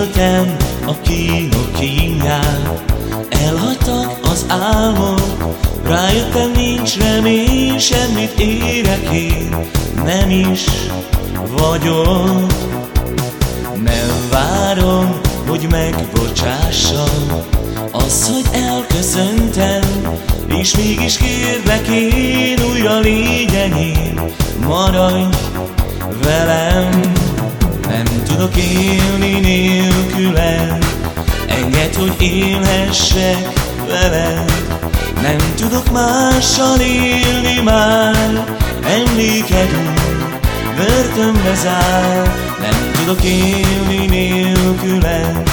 Féltem a kínok kínját Elhagytak az álmok Rájöttem nincs remény Semmit érek én. Nem is vagyok. Nem várom, hogy megbocsássam Az, hogy elköszöntem. És mégis kérlek én Újra légy enyém Maradj velem. Nem tudok élni hogy élhessek veled. Nem tudok mással élni már. Emlékedünk börtönbe zár. Nem tudok élni nélküled.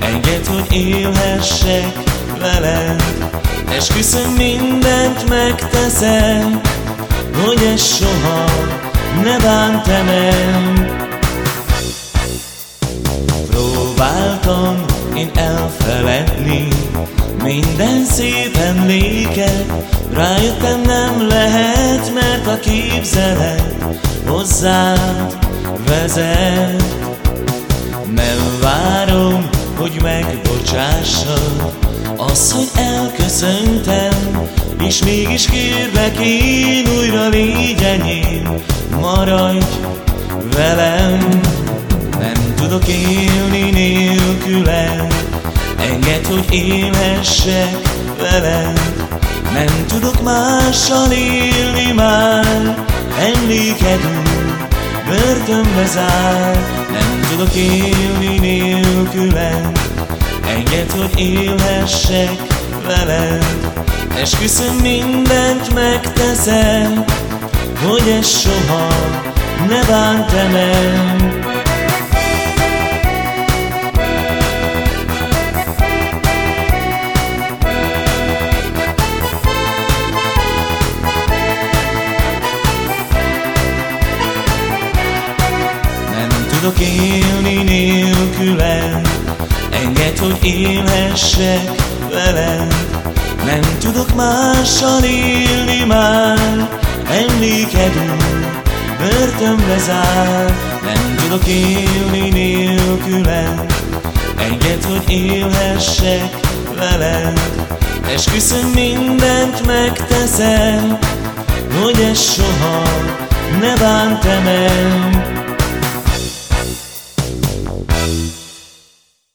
Engedd, hogy élhessek veled. Esküszöm mindent megteszem Hogy ez soha ne bántem el. Próbáltam én elfeledni. Minden szép emléket Rájöttem nem lehet, mert a képzelet hozzád vezet. Nem várom, hogy megbocsássad Az, hogy elköszöntem És mégis kérlek én újra légy enyém Maradj velem tudok élni nélküled Engedd, hogy élhessek veled. Nem tudok mással élni már. Emlékedünk börtönbe zár. Nem tudok élni nélküled Engedd, hogy élhessek veled. Esküszöm mindent megteszem Hogy ez soha ne bántem el tudok élni nélküled Engedd, hogy élhessek veled Nem tudok mással élni már. Emlékedünk börtönbe zár. Nem tudok élni nélküled Engedd, hogy élhessek veled Esküszöm mindent megteszem Hogy ez soha ne bántem el